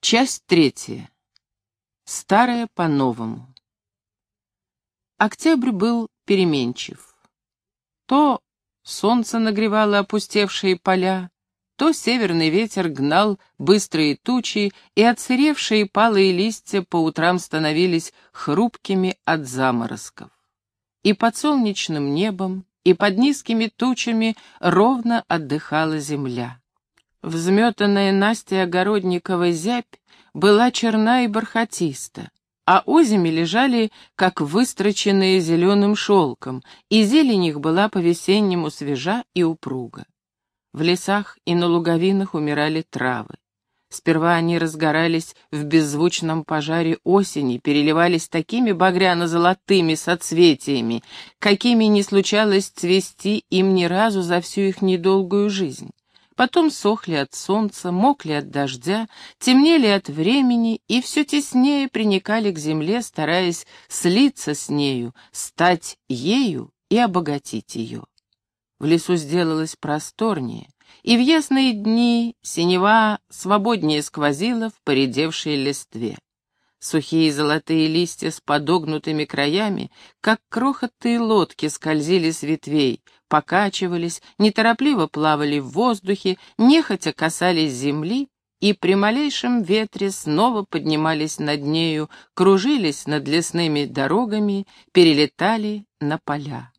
Часть третья. Старое по-новому. Октябрь был переменчив. То солнце нагревало опустевшие поля, то северный ветер гнал быстрые тучи, и отсыревшие палые листья по утрам становились хрупкими от заморозков. И под солнечным небом, и под низкими тучами ровно отдыхала земля. Взметанная Настя Огородниковой зябь была черна и бархатиста, а озими лежали, как выстроченные зеленым шелком, и зелень их была по-весеннему свежа и упруга. В лесах и на луговинах умирали травы. Сперва они разгорались в беззвучном пожаре осени, переливались такими багряно-золотыми соцветиями, какими не случалось цвести им ни разу за всю их недолгую жизнь потом сохли от солнца, мокли от дождя, темнели от времени и все теснее приникали к земле, стараясь слиться с нею, стать ею и обогатить ее. В лесу сделалось просторнее, и в ясные дни синева свободнее сквозила в поредевшей листве. Сухие золотые листья с подогнутыми краями, как крохотные лодки, скользили с ветвей, покачивались, неторопливо плавали в воздухе, нехотя касались земли и при малейшем ветре снова поднимались над нею, кружились над лесными дорогами, перелетали на поля.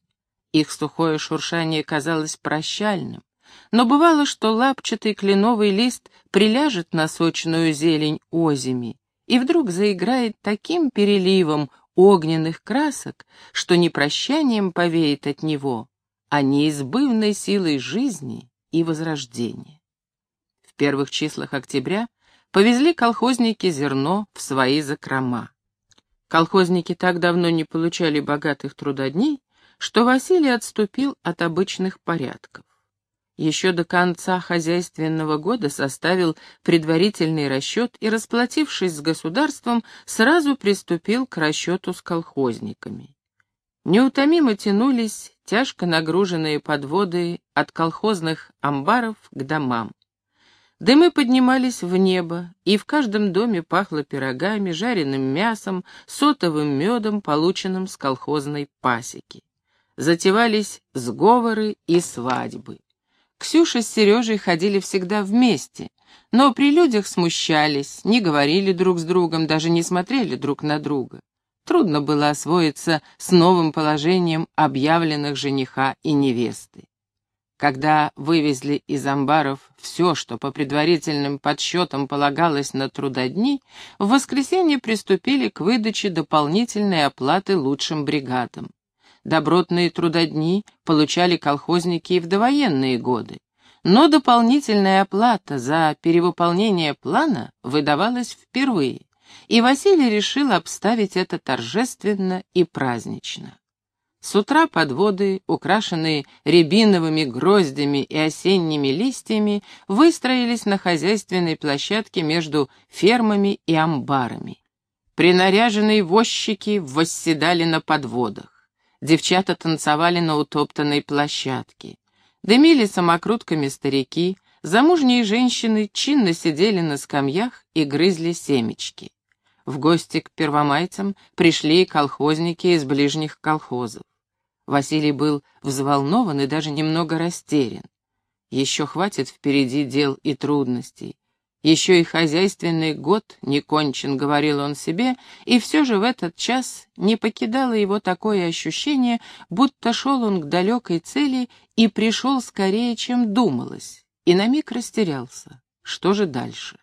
Их сухое шуршание казалось прощальным, но бывало, что лапчатый кленовый лист приляжет на сочную зелень озими, и вдруг заиграет таким переливом огненных красок, что не прощанием повеет от него, а неизбывной силой жизни и возрождения. В первых числах октября повезли колхозники зерно в свои закрома. Колхозники так давно не получали богатых трудодней, что Василий отступил от обычных порядков еще до конца хозяйственного года составил предварительный расчет и, расплатившись с государством, сразу приступил к расчету с колхозниками. Неутомимо тянулись тяжко нагруженные подводы от колхозных амбаров к домам. Дымы поднимались в небо, и в каждом доме пахло пирогами, жареным мясом, сотовым медом, полученным с колхозной пасеки. Затевались сговоры и свадьбы. Ксюша с Сережей ходили всегда вместе, но при людях смущались, не говорили друг с другом, даже не смотрели друг на друга. Трудно было освоиться с новым положением объявленных жениха и невесты. Когда вывезли из амбаров все, что по предварительным подсчетам полагалось на трудодни, в воскресенье приступили к выдаче дополнительной оплаты лучшим бригадам. Добротные трудодни получали колхозники и в довоенные годы, но дополнительная оплата за перевыполнение плана выдавалась впервые, и Василий решил обставить это торжественно и празднично. С утра подводы, украшенные рябиновыми гроздями и осенними листьями, выстроились на хозяйственной площадке между фермами и амбарами. Принаряженные возчики восседали на подводах. Девчата танцевали на утоптанной площадке. Дымили самокрутками старики, замужние женщины чинно сидели на скамьях и грызли семечки. В гости к первомайцам пришли колхозники из ближних колхозов. Василий был взволнован и даже немного растерян. Еще хватит впереди дел и трудностей. Еще и хозяйственный год не кончен, говорил он себе, и все же в этот час не покидало его такое ощущение, будто шел он к далекой цели и пришел скорее, чем думалось, и на миг растерялся. Что же дальше?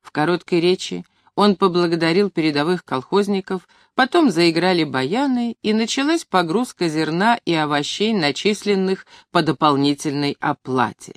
В короткой речи он поблагодарил передовых колхозников, потом заиграли баяны, и началась погрузка зерна и овощей, начисленных по дополнительной оплате.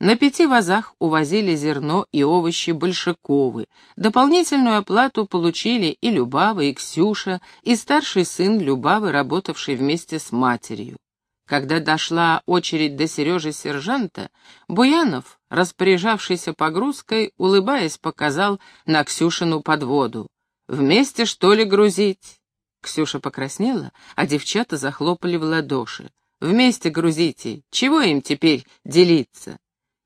На пяти вазах увозили зерно и овощи Большаковы. Дополнительную оплату получили и Любава, и Ксюша, и старший сын Любавы, работавший вместе с матерью. Когда дошла очередь до Сережи-сержанта, Буянов, распоряжавшийся погрузкой, улыбаясь, показал на Ксюшину подводу. «Вместе, что ли, грузить?» Ксюша покраснела, а девчата захлопали в ладоши. «Вместе грузите. Чего им теперь делиться?»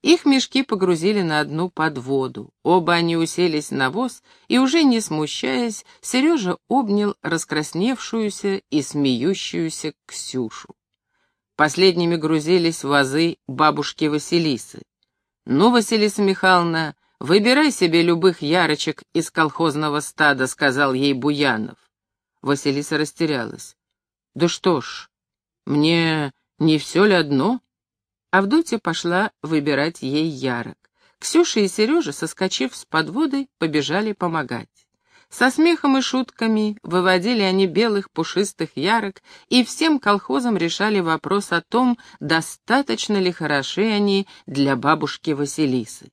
Их мешки погрузили на одну подводу. Оба они уселись на воз, и уже не смущаясь, Сережа обнял раскрасневшуюся и смеющуюся Ксюшу. Последними грузились вазы бабушки Василисы. «Ну, Василиса Михайловна, выбирай себе любых ярочек из колхозного стада», — сказал ей Буянов. Василиса растерялась. «Да что ж, мне не все ли одно?» Авдотья пошла выбирать ей ярок. Ксюша и Сережа, соскочив с подводы, побежали помогать. Со смехом и шутками выводили они белых пушистых ярок и всем колхозам решали вопрос о том, достаточно ли хороши они для бабушки Василисы.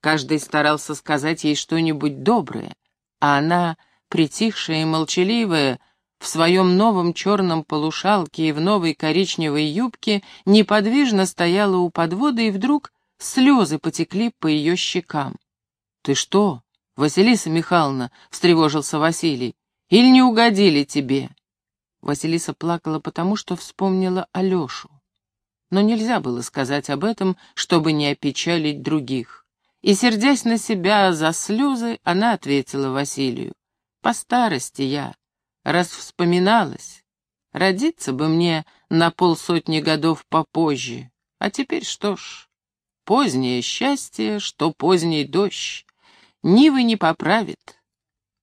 Каждый старался сказать ей что-нибудь доброе, а она, притихшая и молчаливая, в своем новом черном полушалке и в новой коричневой юбке неподвижно стояла у подвода, и вдруг слезы потекли по ее щекам. «Ты что, Василиса Михайловна?» — встревожился Василий. «Или не угодили тебе?» Василиса плакала потому, что вспомнила Алешу. Но нельзя было сказать об этом, чтобы не опечалить других. И, сердясь на себя за слезы, она ответила Василию. «По старости я, раз вспоминалось. Родиться бы мне на полсотни годов попозже. А теперь что ж, позднее счастье, что поздний дождь. Нивы не поправит.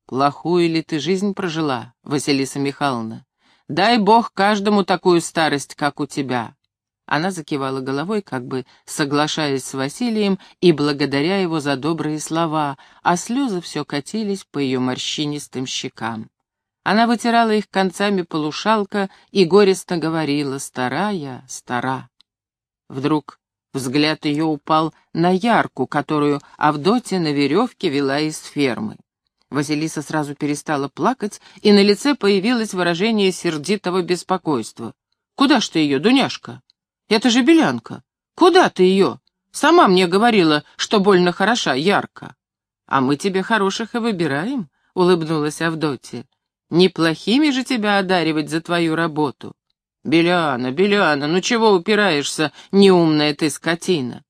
Плохую ли ты жизнь прожила, Василиса Михайловна? Дай бог каждому такую старость, как у тебя. Она закивала головой, как бы соглашаясь с Василием и благодаря его за добрые слова, а слезы все катились по ее морщинистым щекам. Она вытирала их концами полушалка и горестно говорила «Старая, стара». Вдруг взгляд ее упал на ярку, которую Авдотья на веревке вела из фермы. Василиса сразу перестала плакать, и на лице появилось выражение сердитого беспокойства. «Куда ж ты ее, Дуняшка? Это же белянка. Куда ты ее? Сама мне говорила, что больно хороша, ярко». «А мы тебе хороших и выбираем», — улыбнулась Авдотья. Неплохими же тебя одаривать за твою работу. Беляна, Беляна, ну чего упираешься, неумная ты скотина?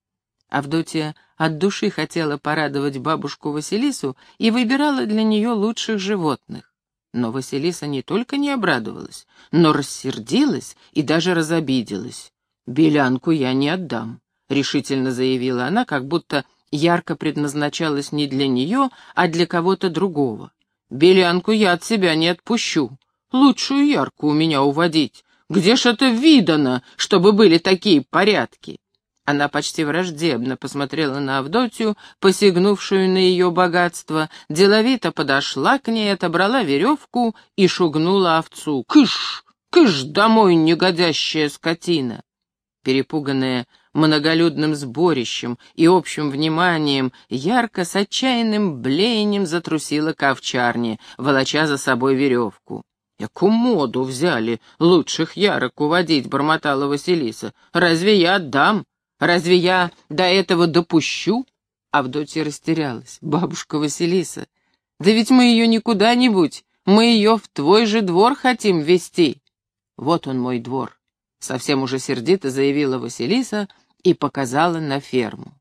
Авдотья от души хотела порадовать бабушку Василису и выбирала для нее лучших животных. Но Василиса не только не обрадовалась, но рассердилась и даже разобиделась. «Белянку я не отдам», — решительно заявила она, как будто ярко предназначалась не для нее, а для кого-то другого. Белянку я от себя не отпущу. Лучшую ярку у меня уводить. Где ж это видано, чтобы были такие порядки?» Она почти враждебно посмотрела на Авдотью, посягнувшую на ее богатство, деловито подошла к ней, отобрала веревку и шугнула овцу. «Кыш! Кыш домой, негодящая скотина!» Перепуганная многолюдным сборищем и общим вниманием, ярко с отчаянным блеянием затрусила к овчарне, волоча за собой веревку. «Яку моду взяли лучших ярок уводить», — бормотала Василиса. «Разве я отдам? Разве я до этого допущу?» Авдотья растерялась. «Бабушка Василиса, да ведь мы ее не куда-нибудь, мы ее в твой же двор хотим вести». «Вот он мой двор. Совсем уже сердито заявила Василиса и показала на ферму.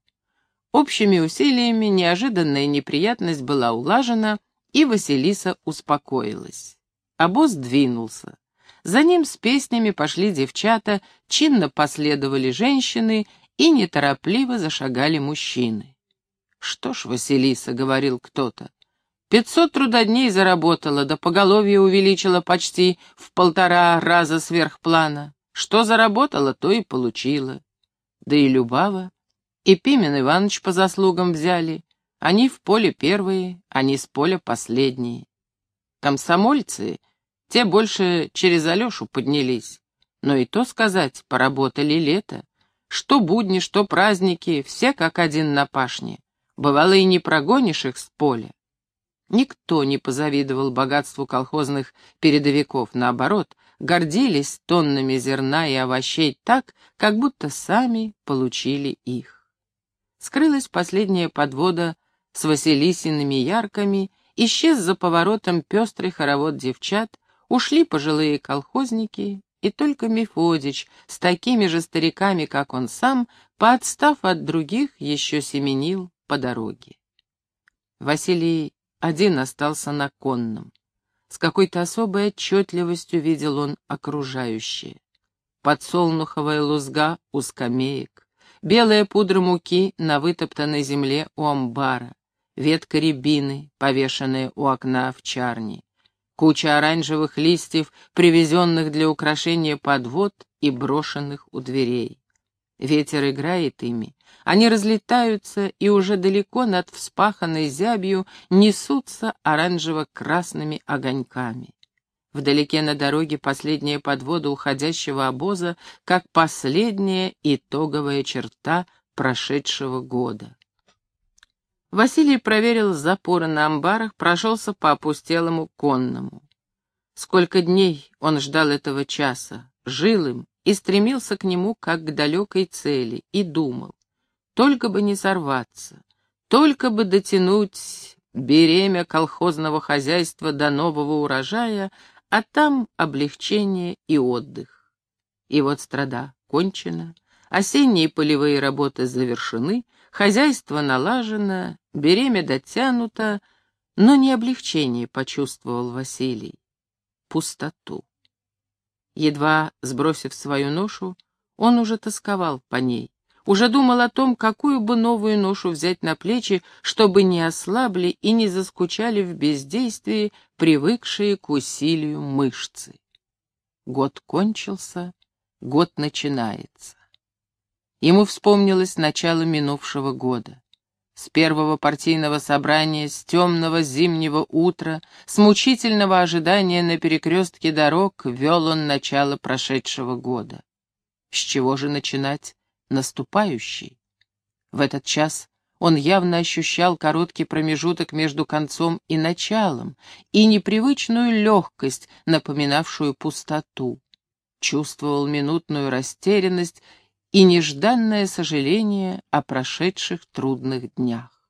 Общими усилиями неожиданная неприятность была улажена, и Василиса успокоилась. Обоз двинулся. За ним с песнями пошли девчата, чинно последовали женщины и неторопливо зашагали мужчины. «Что ж, Василиса», — говорил кто-то, — «пятьсот трудодней заработала, да поголовье увеличила почти в полтора раза сверх плана. Что заработала, то и получила. Да и Любава, и Пимен Иванович по заслугам взяли. Они в поле первые, они с поля последние. Комсомольцы, те больше через Алешу поднялись. Но и то сказать, поработали лето. Что будни, что праздники, все как один на пашне. Бывало, и не прогонишь их с поля. Никто не позавидовал богатству колхозных передовиков, наоборот, гордились тоннами зерна и овощей так, как будто сами получили их. Скрылась последняя подвода с Василисиными ярками, исчез за поворотом пестрый хоровод девчат, ушли пожилые колхозники, и только Мефодич с такими же стариками, как он сам, подстав от других, еще семенил по дороге. Василий один остался на конном. С какой-то особой отчетливостью видел он окружающее. Подсолнуховая лузга у скамеек, белая пудра муки на вытоптанной земле у амбара, ветка рябины, повешенная у окна в чарне, куча оранжевых листьев, привезенных для украшения подвод и брошенных у дверей. Ветер играет ими, они разлетаются и уже далеко над вспаханной зябью несутся оранжево-красными огоньками. Вдалеке на дороге последняя подвода уходящего обоза, как последняя итоговая черта прошедшего года. Василий проверил запоры на амбарах, прошелся по опустелому конному. Сколько дней он ждал этого часа, жил им и стремился к нему как к далекой цели, и думал, только бы не сорваться, только бы дотянуть беремя колхозного хозяйства до нового урожая, а там облегчение и отдых. И вот страда кончена, осенние полевые работы завершены, Хозяйство налажено, беремя дотянуто, но не облегчение почувствовал Василий. Пустоту. Едва сбросив свою ношу, он уже тосковал по ней, уже думал о том, какую бы новую ношу взять на плечи, чтобы не ослабли и не заскучали в бездействии привыкшие к усилию мышцы. Год кончился, год начинается. Ему вспомнилось начало минувшего года. С первого партийного собрания, с темного зимнего утра, с мучительного ожидания на перекрестке дорог вел он начало прошедшего года. С чего же начинать наступающий? В этот час он явно ощущал короткий промежуток между концом и началом и непривычную легкость, напоминавшую пустоту. Чувствовал минутную растерянность и нежданное сожаление о прошедших трудных днях.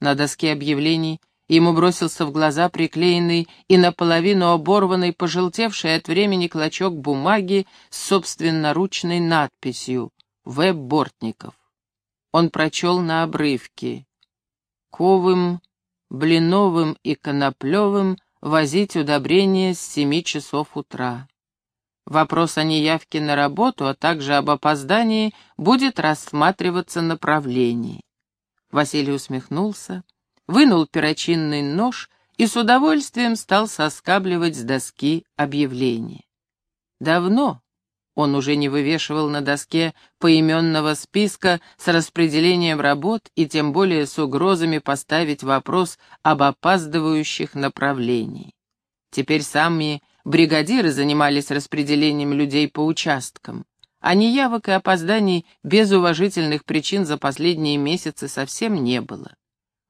На доске объявлений ему бросился в глаза приклеенный и наполовину оборванный, пожелтевший от времени клочок бумаги с собственноручной надписью «В. Бортников». Он прочел на обрывке «Ковым, Блиновым и Коноплевым возить удобрения с семи часов утра. Вопрос о неявке на работу, а также об опоздании будет рассматриваться на правлении. Василий усмехнулся, вынул перочинный нож и с удовольствием стал соскабливать с доски объявление. Давно он уже не вывешивал на доске поименного списка с распределением работ и тем более с угрозами поставить вопрос об опаздывающих направлении. Теперь сами бригадиры занимались распределением людей по участкам, а неявок и опозданий без уважительных причин за последние месяцы совсем не было.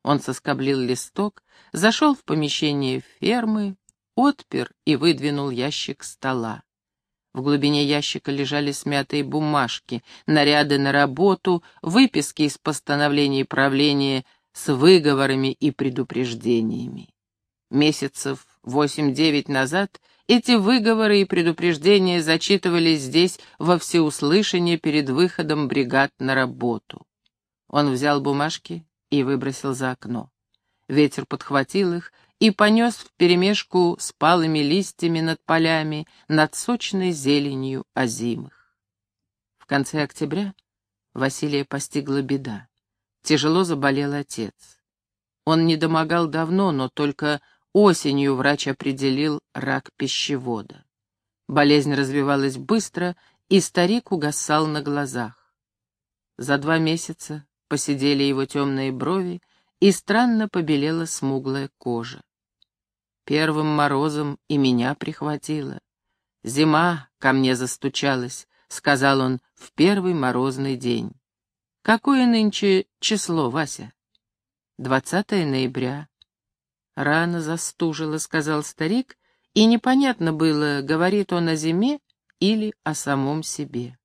Он соскоблил листок, зашел в помещение фермы, отпер и выдвинул ящик стола. В глубине ящика лежали смятые бумажки, наряды на работу, выписки из постановлений правления с выговорами и предупреждениями. Месяцев восемь-девять назад эти выговоры и предупреждения зачитывались здесь во всеуслышание перед выходом бригад на работу. Он взял бумажки и выбросил за окно. Ветер подхватил их и понес вперемешку с палыми листьями над полями, над сочной зеленью озимых. В конце октября Василия постигла беда. Тяжело заболел отец. Он не домогал давно, но только Осенью врач определил рак пищевода. Болезнь развивалась быстро, и старик угасал на глазах. За два месяца посидели его темные брови, и странно побелела смуглая кожа. Первым морозом и меня прихватило. Зима ко мне застучалась, — сказал он в первый морозный день. «Какое нынче число, Вася?» «Двадцатое ноября. Рано застужила, сказал старик, и непонятно было, говорит он о зиме или о самом себе.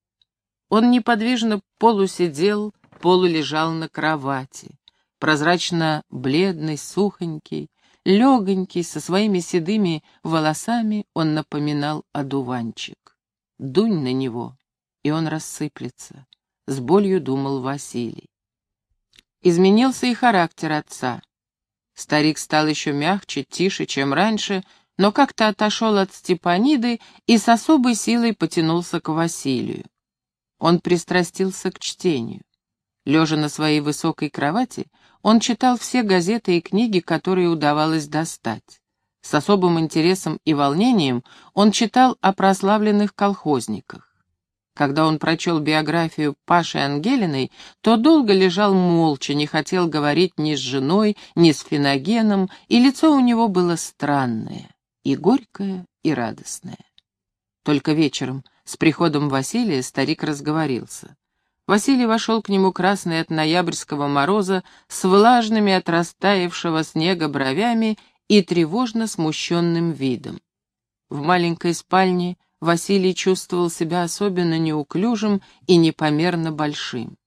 Он неподвижно полусидел, полулежал на кровати, прозрачно бледный, сухонький, легонький, со своими седыми волосами он напоминал одуванчик. Дунь на него, и он рассыплется. С болью думал Василий. Изменился и характер отца. Старик стал еще мягче, тише, чем раньше, но как-то отошел от Степаниды и с особой силой потянулся к Василию. Он пристрастился к чтению. Лежа на своей высокой кровати, он читал все газеты и книги, которые удавалось достать. С особым интересом и волнением он читал о прославленных колхозниках. Когда он прочел биографию Паши Ангелиной, то долго лежал молча, не хотел говорить ни с женой, ни с Феногеном, и лицо у него было странное, и горькое, и радостное. Только вечером, с приходом Василия, старик разговорился. Василий вошел к нему красный от ноябрьского мороза, с влажными от растаявшего снега бровями и тревожно смущенным видом. В маленькой спальне Василий чувствовал себя особенно неуклюжим и непомерно большим.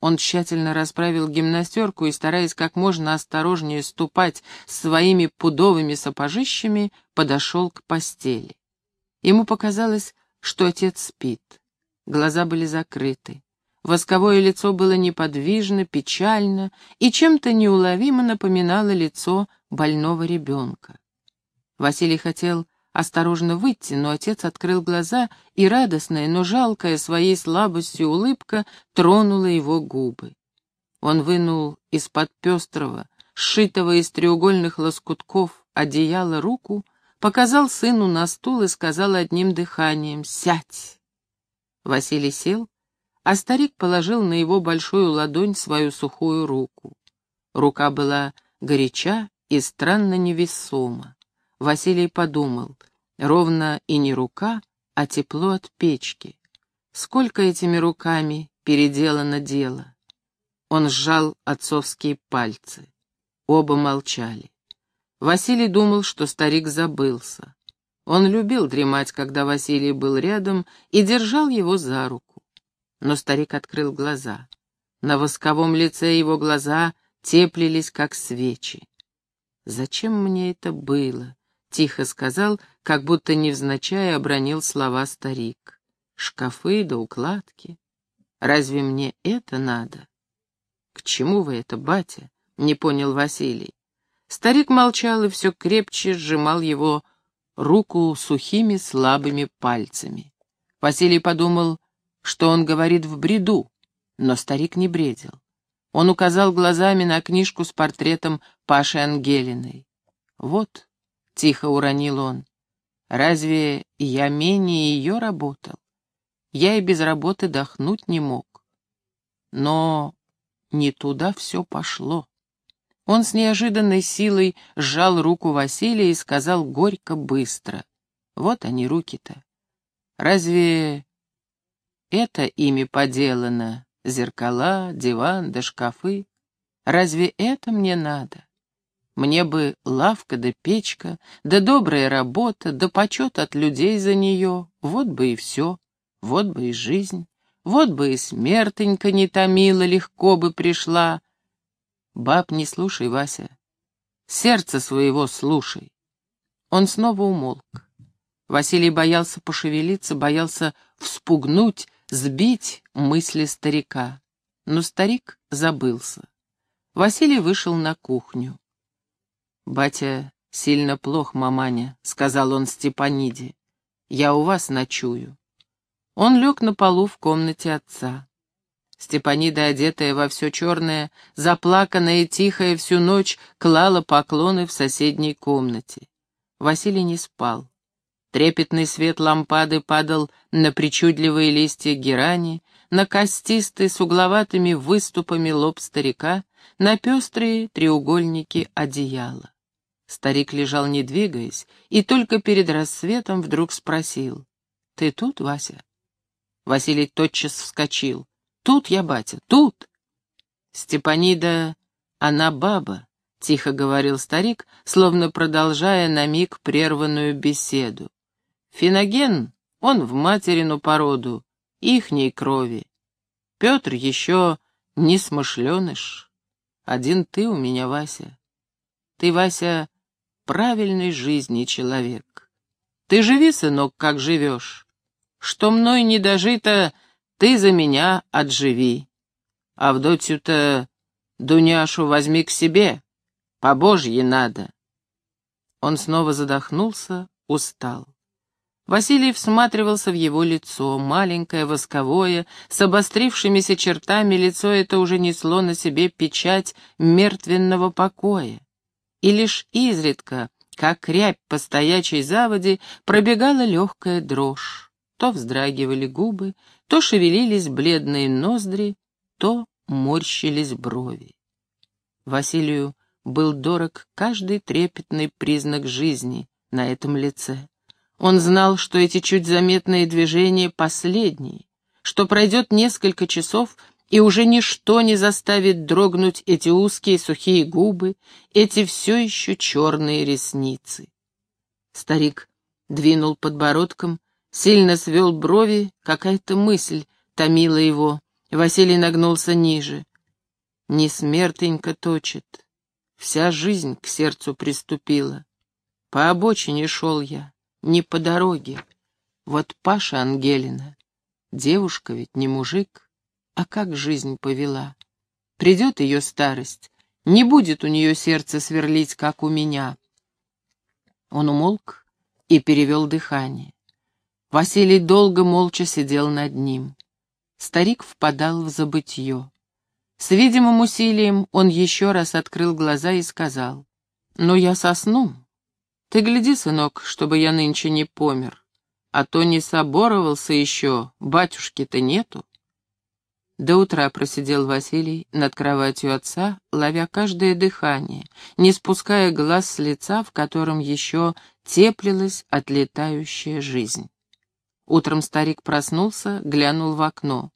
Он тщательно расправил гимнастерку и, стараясь как можно осторожнее ступать своими пудовыми сапожищами, подошел к постели. Ему показалось, что отец спит. Глаза были закрыты. Восковое лицо было неподвижно, печально и чем-то неуловимо напоминало лицо больного ребенка. Василий хотел осторожно выйти, но отец открыл глаза, и радостная, но жалкая своей слабостью улыбка тронула его губы. Он вынул из-под пестрого, сшитого из треугольных лоскутков одеяла руку, показал сыну на стул и сказал одним дыханием «Сядь!». Василий сел, а старик положил на его большую ладонь свою сухую руку. Рука была горяча и странно невесома. Василий подумал, ровно и не рука, а тепло от печки. Сколько этими руками переделано дело. Он сжал отцовские пальцы. Оба молчали. Василий думал, что старик забылся. Он любил дремать, когда Василий был рядом, и держал его за руку. Но старик открыл глаза. На восковом лице его глаза теплились, как свечи. «Зачем мне это было?» — тихо сказал, как будто невзначай обронил слова старик. «Шкафы да укладки. Разве мне это надо?» «К чему вы это, батя?» — не понял Василий. Старик молчал и все крепче сжимал его руку сухими слабыми пальцами. Василий подумал, что он говорит в бреду, но старик не бредил. Он указал глазами на книжку с портретом Паши Ангелиной. «Вот», — тихо уронил он, — «разве я менее ее работал? Я и без работы дохнуть не мог. Но не туда все пошло». Он с неожиданной силой сжал руку Василия и сказал горько быстро. «Вот они, руки-то. Разве это ими поделано. Зеркала, диван да шкафы. Разве это мне надо? Мне бы лавка да печка, да добрая работа, да почет от людей за нее. Вот бы и все. Вот бы и жизнь. Вот бы и смертенька не томила, легко бы пришла. Баб, не слушай, Вася. Сердце своего слушай. Он снова умолк. Василий боялся пошевелиться, боялся вспугнуть, сбить мысли старика. Но старик забылся. Василий вышел на кухню. «Батя сильно плох, маманя», — сказал он Степаниде. «Я у вас ночую». Он лег на полу в комнате отца. Степанида, одетая во все черное, заплаканная и тихая всю ночь, клала поклоны в соседней комнате. Василий не спал. Трепетный свет лампады падал на причудливые листья герани, на костистый с угловатыми выступами лоб старика, на пестрые треугольники одеяла. Старик лежал, не двигаясь, и только перед рассветом вдруг спросил. «Ты тут, Вася?» Василий тотчас вскочил. «Тут я, батя, тут!» Степанида, она баба, — тихо говорил старик, словно продолжая на миг прерванную беседу. Финоген, он в материну породу, ихней крови. Петр еще не смышленыш. Один ты у меня, Вася. Ты, Вася, правильной жизни человек. Ты живи, сынок, как живешь. что мной не дожито, ты за меня отживи. Авдотью-то Дуняшу возьми к себе, по Божье надо. Он снова задохнулся, устал. Василий всматривался в его лицо, маленькое, восковое, с обострившимися чертами лицо это уже несло на себе печать мертвенного покоя. И лишь изредка, как рябь по стоячей заводе, пробегала легкая дрожь. То вздрагивали губы, то шевелились бледные ноздри, то морщились брови. Василию был дорог каждый трепетный признак жизни на этом лице. Он знал, что эти чуть заметные движения последние, что пройдет несколько часов, и уже ничто не заставит дрогнуть эти узкие сухие губы, эти все еще черные ресницы. Старик двинул подбородком, сильно свел брови, какая-то мысль томила его. Василий нагнулся ниже. Не смертенько точит. Вся жизнь к сердцу приступила. По обочине шел я не по дороге. Вот Паша Ангелина, девушка ведь не мужик, а как жизнь повела. Придет ее старость, не будет у нее сердце сверлить, как у меня. Он умолк и перевел дыхание. Василий долго молча сидел над ним. Старик впадал в забытье. С видимым усилием он еще раз открыл глаза и сказал, «Ну, я сосну, ты гляди, сынок, чтобы я нынче не помер, а то не соборовался еще, батюшки-то нету. До утра просидел Василий над кроватью отца, ловя каждое дыхание, не спуская глаз с лица, в котором еще теплилась отлетающая жизнь. Утром старик проснулся, глянул в окно.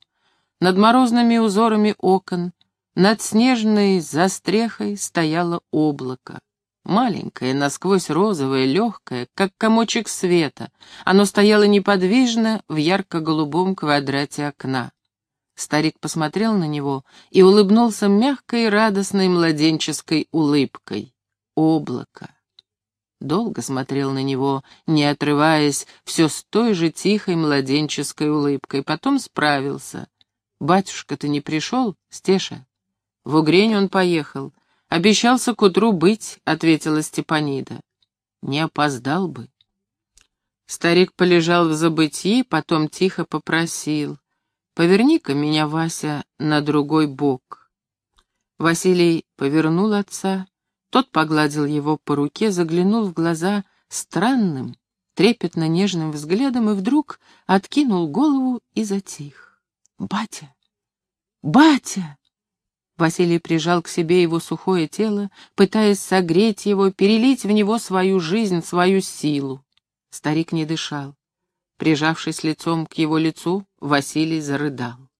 Над морозными узорами окон, над снежной застрехой стояло облако. Маленькое, насквозь розовое, легкое, как комочек света, оно стояло неподвижно в ярко-голубом квадрате окна. Старик посмотрел на него и улыбнулся мягкой, радостной, младенческой улыбкой. Облако. Долго смотрел на него, не отрываясь, все с той же тихой младенческой улыбкой. Потом справился. «Батюшка-то не пришел, Стеша?» В Угрень он поехал. «Обещался к утру быть», — ответила Степанида. «Не опоздал бы». Старик полежал в забытии, потом тихо попросил. «Поверни-ка меня, Вася, на другой бок». Василий повернул отца, тот погладил его по руке, заглянул в глаза странным, трепетно-нежным взглядом и вдруг откинул голову и затих. «Батя! Батя!» Василий прижал к себе его сухое тело, пытаясь согреть его, перелить в него свою жизнь, свою силу. Старик не дышал. Прижавшись лицом к его лицу, Василий зарыдал.